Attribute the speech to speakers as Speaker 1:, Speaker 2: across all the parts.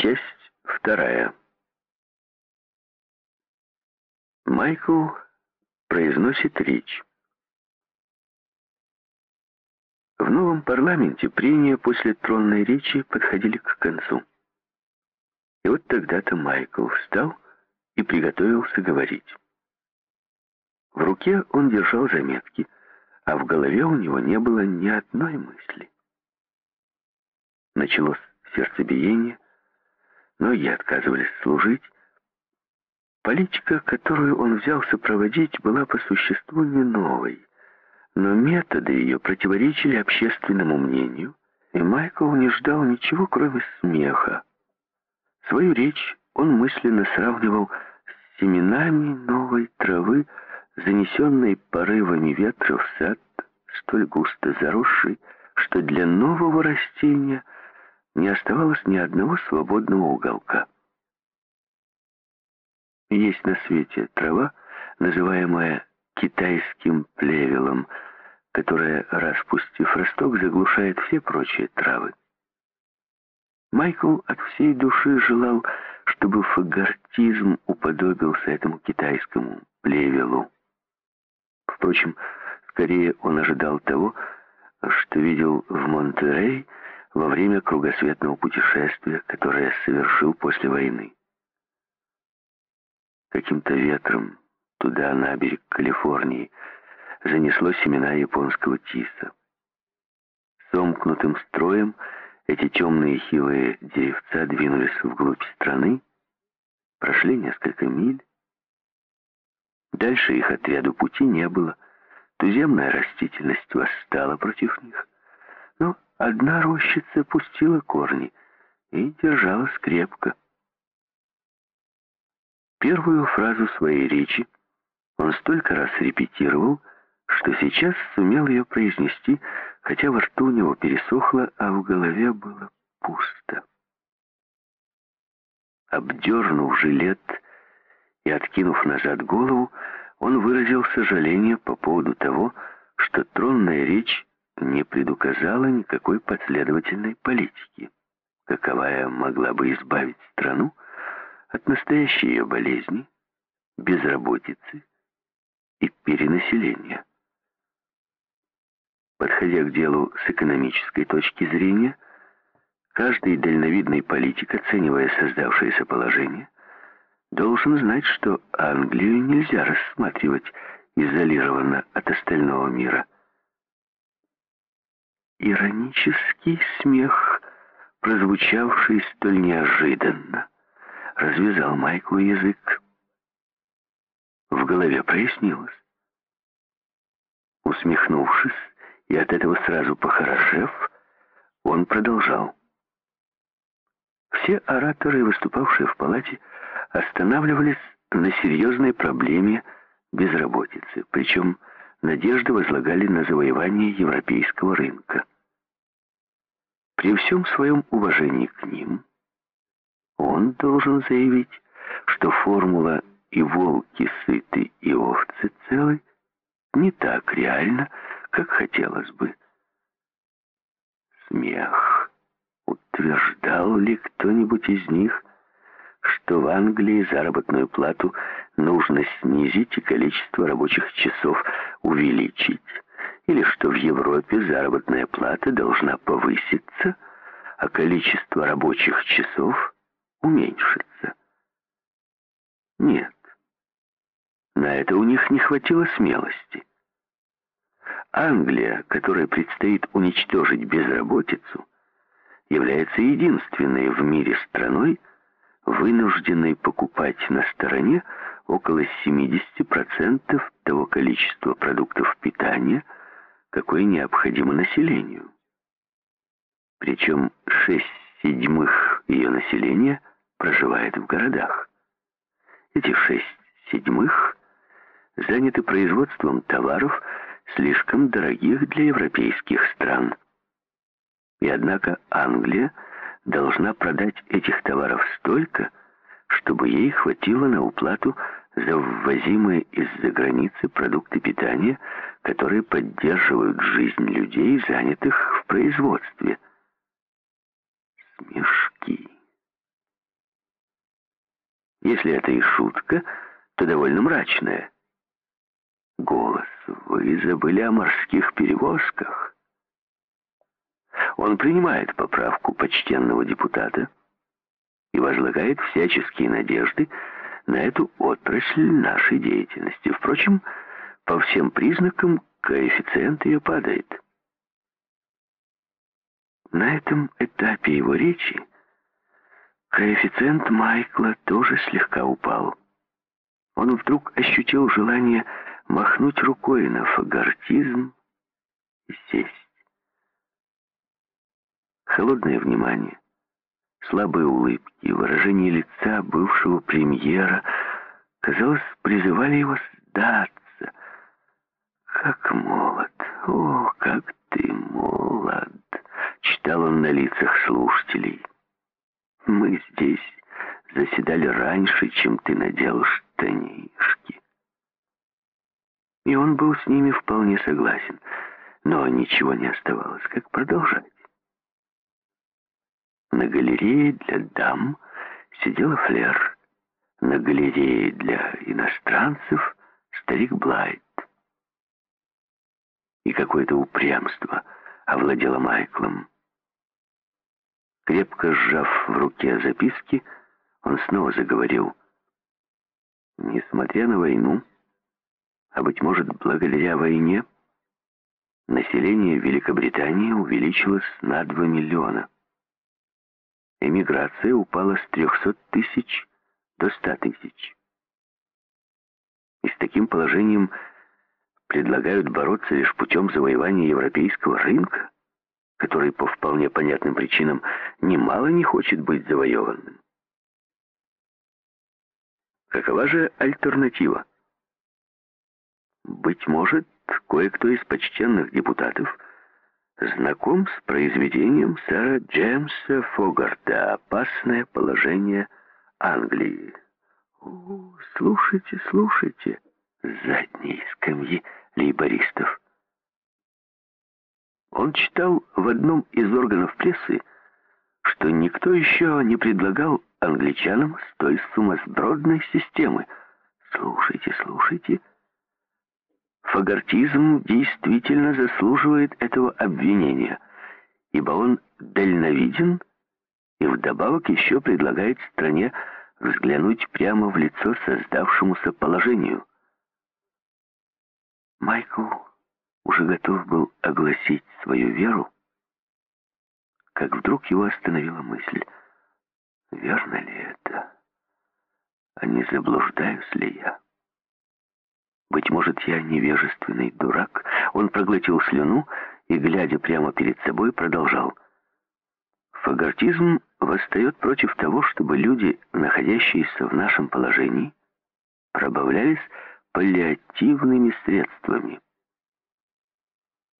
Speaker 1: Часть вторая. Майкл произносит речь. В новом парламенте прения после тронной речи подходили к концу. И вот тогда-то Майкл встал и приготовился говорить. В руке он держал заметки, а в голове у него не было ни одной мысли. Началось сердцебиение, Ноги отказывались служить. Политика, которую он взялся проводить, была по существу не новой, но методы ее противоречили общественному мнению, и Майкл не ждал ничего, кроме смеха. Свою речь он мысленно сравнивал с семенами новой травы, занесенной порывами ветра в сад, столь густо заросший, что для нового растения — не оставалось ни одного свободного уголка. Есть на свете трава, называемая китайским плевелом, которая, распустив росток, заглушает все прочие травы. Майкл от всей души желал, чтобы фагортизм уподобился этому китайскому плевелу. Впрочем, скорее он ожидал того, что видел в Монтерей во время кругосветного путешествия, которое совершил после войны. Каким-то ветром туда, на берег Калифорнии, занесло семена японского тиса. Сомкнутым строем эти темные хилые деревца двинулись вглубь страны, прошли несколько миль. Дальше их отряду пути не было. Туземная растительность восстала против них. Одна рощица пустила корни и держалась крепко. Первую фразу своей речи он столько раз репетировал, что сейчас сумел ее произнести, хотя во рту у него пересохло, а в голове было пусто. Обдернув жилет и откинув назад голову, он выразил сожаление по поводу того, что тронная речь не предуказала никакой последовательной политики, каковая могла бы избавить страну от настоящей ее болезни, безработицы и перенаселения. Подходя к делу с экономической точки зрения, каждый дальновидный политик, оценивая создавшееся положение, должен знать, что Англию нельзя рассматривать изолированно от остального мира – Иронический смех, прозвучавший столь неожиданно, развязал Майклу язык. В голове прояснилось. Усмехнувшись и от этого сразу похорошев, он продолжал. Все ораторы, выступавшие в палате, останавливались на серьезной проблеме безработицы, причем надежды возлагали на завоевание европейского рынка. При всем своем уважении к ним, он должен заявить, что формула «и волки сыты, и овцы целы» не так реально, как хотелось бы. Смех. Утверждал ли кто-нибудь из них, что в Англии заработную плату нужно снизить и количество рабочих часов увеличить, или что в Европе заработная плата должна повыситься, а количество рабочих часов уменьшиться. Нет, на это у них не хватило смелости. Англия, которой предстоит уничтожить безработицу, является единственной в мире страной, вынужденной покупать на стороне около 70% того количества продуктов питания, какое необходимо населению. Причем 6 седьмых ее населения проживает в городах. Эти 6 седьмых заняты производством товаров, слишком дорогих для европейских стран. И однако Англия должна продать этих товаров столько, чтобы ей хватило на уплату за ввозимые из-за границы продукты питания, которые поддерживают жизнь людей, занятых в производстве. Смешки. Если это и шутка, то довольно мрачная. Голос, вы забыли о морских перевозках. Он принимает поправку почтенного депутата и возлагает всяческие надежды на эту отрасль нашей деятельности. Впрочем, по всем признакам коэффициент ее падает. На этом этапе его речи коэффициент Майкла тоже слегка упал. Он вдруг ощутил желание махнуть рукой на фагортизм и сесть. Холодное внимание, слабые улыбки, выражение лица бывшего премьера, казалось, призывали его сдаться. «Как молод! О, как ты молод!» — читал он на лицах слушателей. «Мы здесь заседали раньше, чем ты надел штанишки». И он был с ними вполне согласен, но ничего не оставалось, как продолжать. На галерее для дам сидела Флер. На галерее для иностранцев старик Блайт. И какое-то упрямство овладело Майклом. Крепко сжав в руке записки, он снова заговорил. Несмотря на войну, а, быть может, благодаря войне, население Великобритании увеличилось на 2 миллиона эмиграция упала с 300 тысяч до 100 тысяч. И с таким положением предлагают бороться лишь путем завоевания европейского рынка, который по вполне понятным причинам немало не хочет быть завоеванным. Какова же альтернатива? Быть может, кое-кто из почтенных депутатов – знаком с произведением сэра Джеймса Фогарта «Опасное положение Англии». О, слушайте, слушайте, задние скамьи лейбористов. Он читал в одном из органов прессы, что никто еще не предлагал англичанам столь сумасбродной системы. Слушайте, слушайте, Фагортизм действительно заслуживает этого обвинения, ибо он дальновиден и вдобавок еще предлагает стране взглянуть прямо в лицо создавшемуся положению. Майкл уже готов был огласить свою веру, как вдруг его остановила мысль, верно ли это, а не заблуждаюсь ли я? Быть может, я невежественный дурак. Он проглотил слюну и, глядя прямо перед собой, продолжал. Фагортизм восстает против того, чтобы люди, находящиеся в нашем положении, пробавлялись паллиативными средствами.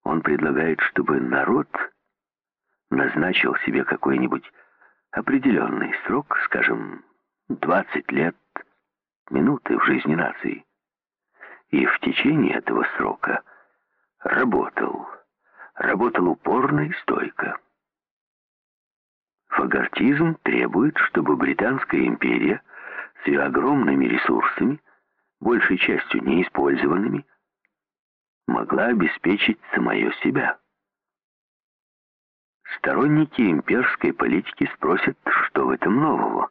Speaker 1: Он предлагает, чтобы народ назначил себе какой-нибудь определенный срок, скажем, 20 лет, минуты в жизни нации и в течение этого срока работал. Работал упорно и стойко. Фагортизм требует, чтобы Британская империя с ее огромными ресурсами, большей частью неиспользованными, могла обеспечить самое себя. Сторонники имперской политики спросят, что в этом нового.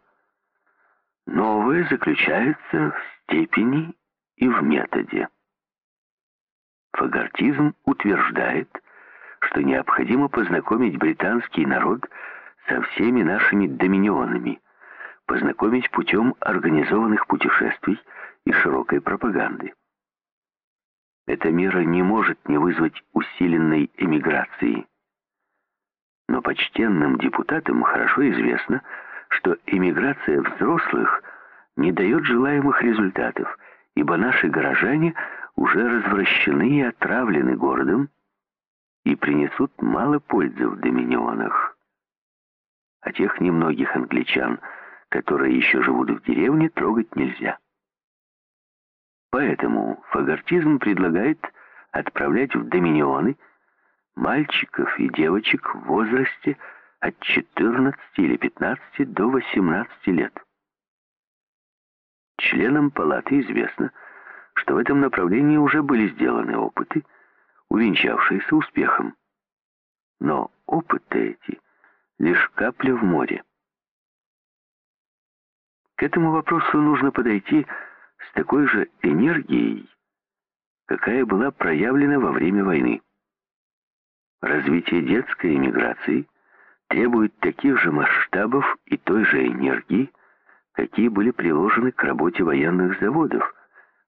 Speaker 1: Новое заключается в степени и в методе. Фагортизм утверждает, что необходимо познакомить британский народ со всеми нашими доминионами, познакомить путем организованных путешествий и широкой пропаганды. Эта мера не может не вызвать усиленной эмиграции. Но почтенным депутатам хорошо известно, что эмиграция взрослых не дает желаемых результатов – ибо наши горожане уже развращены и отравлены городом и принесут мало пользы в доминионах. А тех немногих англичан, которые еще живут в деревне, трогать нельзя. Поэтому фагортизм предлагает отправлять в доминионы мальчиков и девочек в возрасте от 14 или 15 до 18 лет. Членам палаты известно, что в этом направлении уже были сделаны опыты, увенчавшиеся успехом. Но опыты эти — лишь капля в море. К этому вопросу нужно подойти с такой же энергией, какая была проявлена во время войны. Развитие детской эмиграции требует таких же масштабов и той же энергии, какие были приложены к работе военных заводов,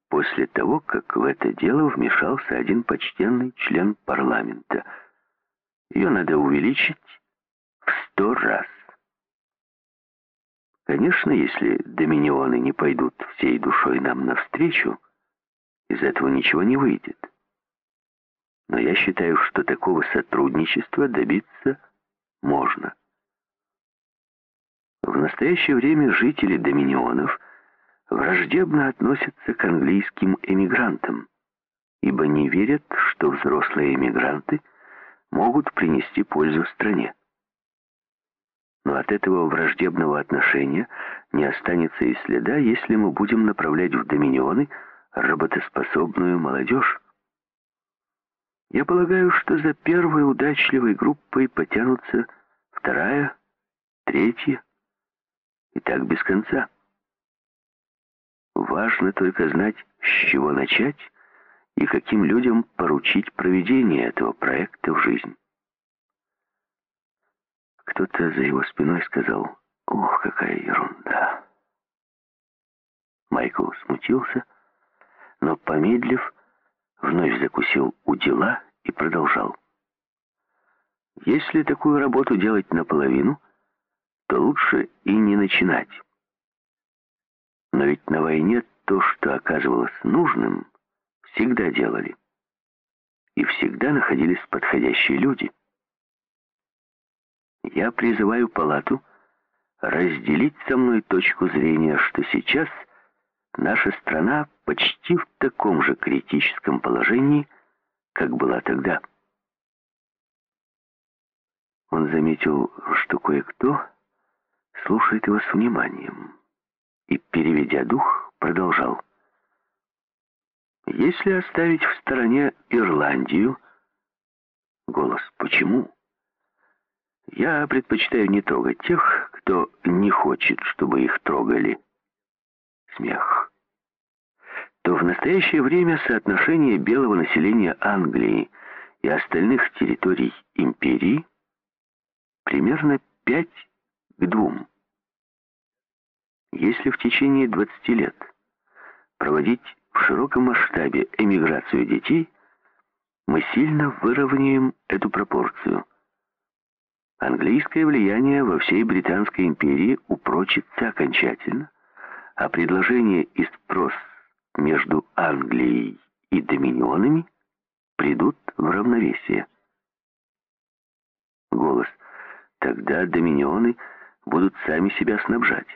Speaker 1: после того, как в это дело вмешался один почтенный член парламента. Ее надо увеличить в сто раз. Конечно, если доминионы не пойдут всей душой нам навстречу, из этого ничего не выйдет. Но я считаю, что такого сотрудничества добиться можно. В настоящее время жители доминионов враждебно относятся к английским эмигрантам, ибо не верят, что взрослые эмигранты могут принести пользу стране. Но от этого враждебного отношения не останется и следа, если мы будем направлять в доминионы работоспособную молодежь. Я полагаю, что за первой удачливой группой потянутся вторая, третья и так без конца. Важно только знать, с чего начать и каким людям поручить проведение этого проекта в жизнь. Кто-то за его спиной сказал, «Ох, какая ерунда!» Майкл смутился, но, помедлив, вновь закусил у дела и продолжал. «Если такую работу делать наполовину, то лучше и не начинать. Но ведь на войне то, что оказывалось нужным, всегда делали. И всегда находились подходящие люди. Я призываю палату разделить со мной точку зрения, что сейчас наша страна почти в таком же критическом положении, как была тогда. Он заметил, что кое-кто слушает его с вниманием и, переведя дух, продолжал. Если оставить в стороне Ирландию, голос «почему?» Я предпочитаю не трогать тех, кто не хочет, чтобы их трогали. Смех. То в настоящее время соотношение белого населения Англии и остальных территорий империи примерно 5 к 2. Если в течение 20 лет проводить в широком масштабе эмиграцию детей, мы сильно выровняем эту пропорцию – Английское влияние во всей Британской империи упрочится окончательно, а предложение и спрос между Англией и доминионами придут в равновесие. Голос. Тогда доминионы будут сами себя снабжать.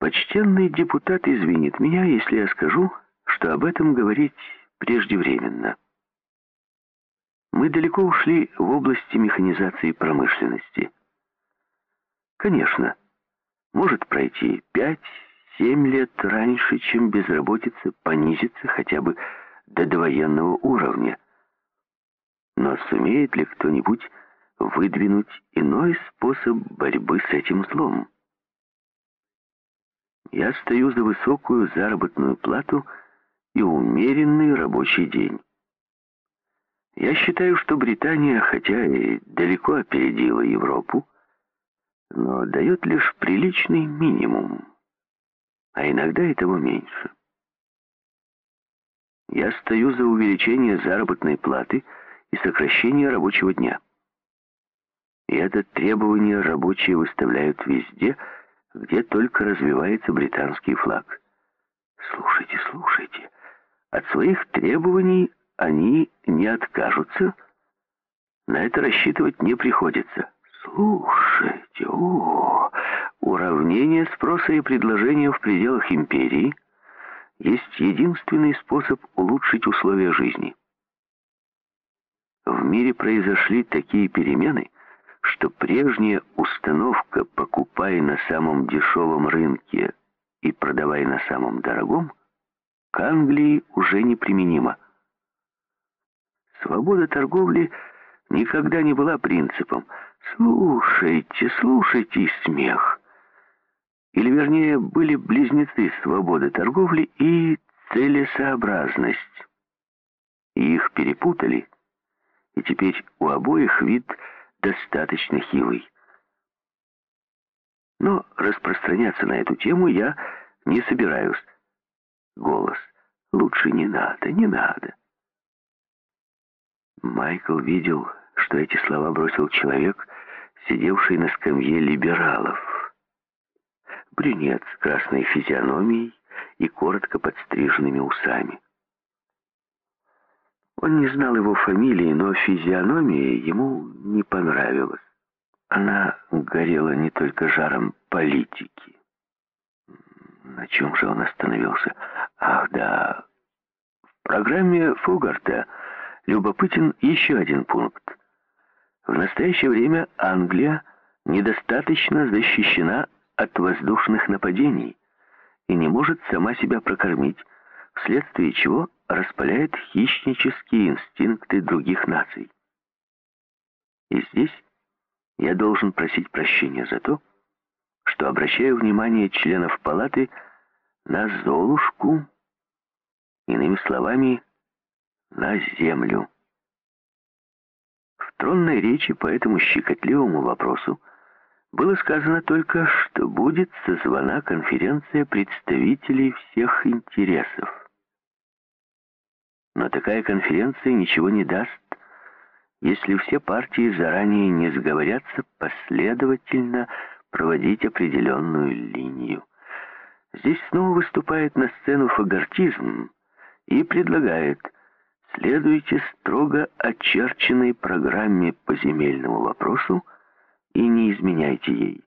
Speaker 1: Почтенный депутат извинит меня, если я скажу, что об этом говорить преждевременно. Мы далеко ушли в области механизации промышленности. Конечно, может пройти пять-семь лет раньше, чем безработица понизится хотя бы до довоенного уровня. Но сумеет ли кто-нибудь выдвинуть иной способ борьбы с этим злом? Я стою за высокую заработную плату и умеренный рабочий день. Я считаю, что Британия, хотя и далеко опередила Европу, но дает лишь приличный минимум, а иногда и того меньше. Я стою за увеличение заработной платы и сокращение рабочего дня. И это требование рабочие выставляют везде, где только развивается британский флаг. Слушайте, слушайте, от своих требований они не откажутся, на это рассчитывать не приходится. Слушайте, о, уравнение спроса и предложения в пределах империи есть единственный способ улучшить условия жизни. В мире произошли такие перемены, что прежняя установка «покупай на самом дешевом рынке и продавай на самом дорогом, к Англии уже неприменима. Свобода торговли никогда не была принципом. Слушайте, слушайте смех. Или, вернее, были близнецы свободы торговли и целесообразность. И их перепутали, и теперь у обоих вид достаточно хилый. Но распространяться на эту тему я не собираюсь. Голос. Лучше не надо, не надо. Майкл видел, что эти слова бросил человек, сидевший на скамье либералов. Брюнет с красной физиономией и коротко подстриженными усами. Он не знал его фамилии, но физиономия ему не понравилась. Она горела не только жаром политики. На чем же он остановился? Ах, да. В программе Фугарта любопытен еще один пункт. В настоящее время Англия недостаточно защищена от воздушных нападений и не может сама себя прокормить, вследствие чего распаляет хищнические инстинкты других наций. И здесь я должен просить прощения за то, что обращаю внимание членов палаты на Золушку, иными словами, на землю. В тронной речи по этому щекотливому вопросу было сказано только, что будет созвана конференция представителей всех интересов. Но такая конференция ничего не даст, если все партии заранее не сговорятся последовательно проводить определенную линию. Здесь снова выступает на сцену фагортизм и предлагает следуйте строго очерченной программе по земельному вопросу и не изменяйте ей.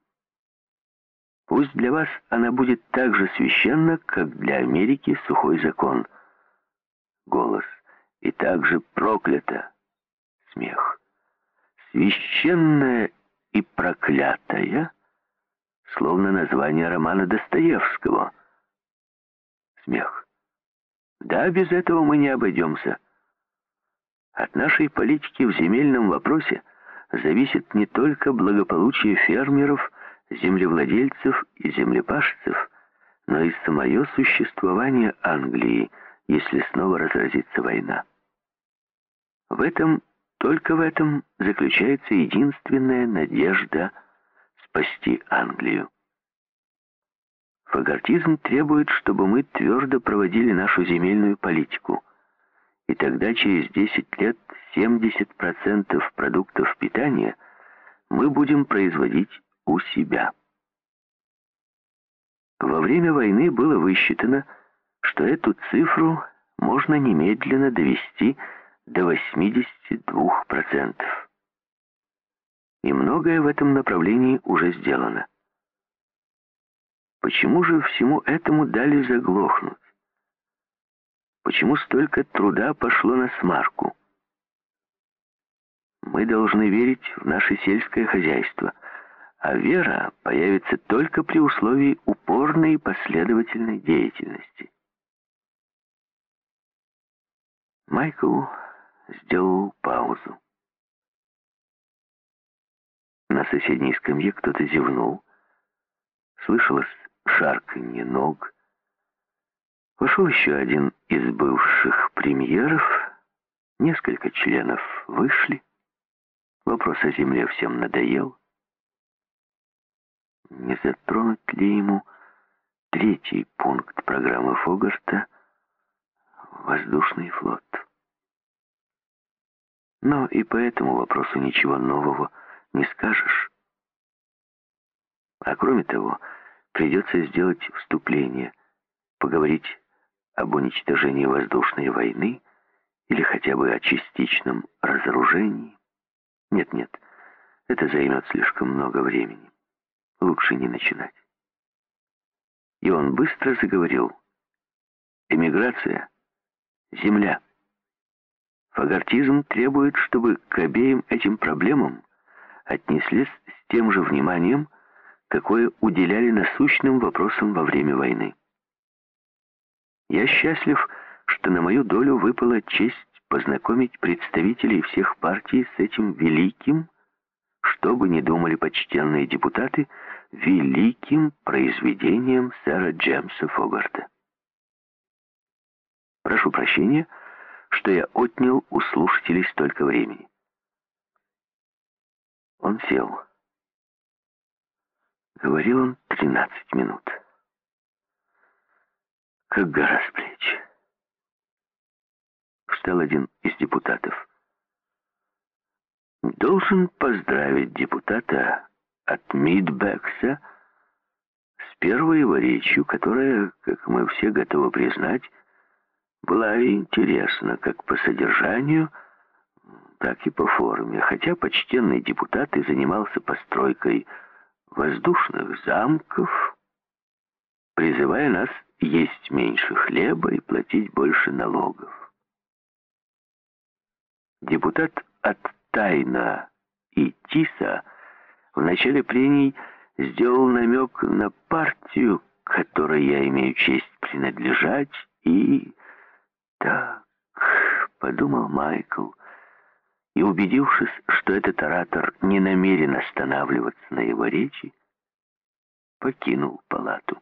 Speaker 1: Пусть для вас она будет так же священна, как для Америки сухой закон. Голос. И также проклята смех. Священная и проклятая, словно название романа Достоевского. Смех. Да, без этого мы не обойдемся. От нашей политики в земельном вопросе зависит не только благополучие фермеров, землевладельцев и землепашцев, но и самое существование Англии, если снова разразится война. В этом только в этом заключается единственная надежда спасти Англию. Фагортизм требует, чтобы мы твердо проводили нашу земельную политику, и тогда через 10 лет 70% продуктов питания мы будем производить у себя. Во время войны было высчитано, что эту цифру можно немедленно довести до 82%. И многое в этом направлении уже сделано. Почему же всему этому дали заглохнуть? Почему столько труда пошло на смарку? Мы должны верить в наше сельское хозяйство, а вера появится только при условии упорной и последовательной деятельности. Майкл сделал паузу. На соседней скамье кто-то зевнул. Слышалось шарканье ног. Вошел еще один из бывших премьеров. Несколько членов вышли. Вопрос о земле всем надоел. Не затронуть ли ему третий пункт программы Фогарта «Воздушный флот»? Но и по этому вопросу ничего нового не скажешь. А кроме того, придется сделать вступление, поговорить об уничтожении воздушной войны или хотя бы о частичном разоружении. Нет-нет, это займет слишком много времени. Лучше не начинать. И он быстро заговорил. Эмиграция, земля. Фагортизм требует, чтобы к обеим этим проблемам отнеслись с тем же вниманием, какое уделяли насущным вопросам во время войны. Я счастлив, что на мою долю выпала честь познакомить представителей всех партий с этим великим, что бы ни думали почтенные депутаты, великим произведением сэра Джемса Фогарта. Прошу прощения, что я отнял у слушателей столько времени. Он сел. Говорил он 13 минут. Как гора с плеч. Встал один из депутатов. Должен поздравить депутата от Мидбекса с первой его речью, которая, как мы все готовы признать, была интересна как по содержанию, так и по форме, хотя почтенный депутат и занимался постройкой воздушных замков, призывая нас есть меньше хлеба и платить больше налогов. Депутат от Тайна и Тиса в начале прений сделал намек на партию, которой я имею честь принадлежать, и... Так, подумал Майкл, и, убедившись, что этот оратор не намерен останавливаться на его речи, покинул палату.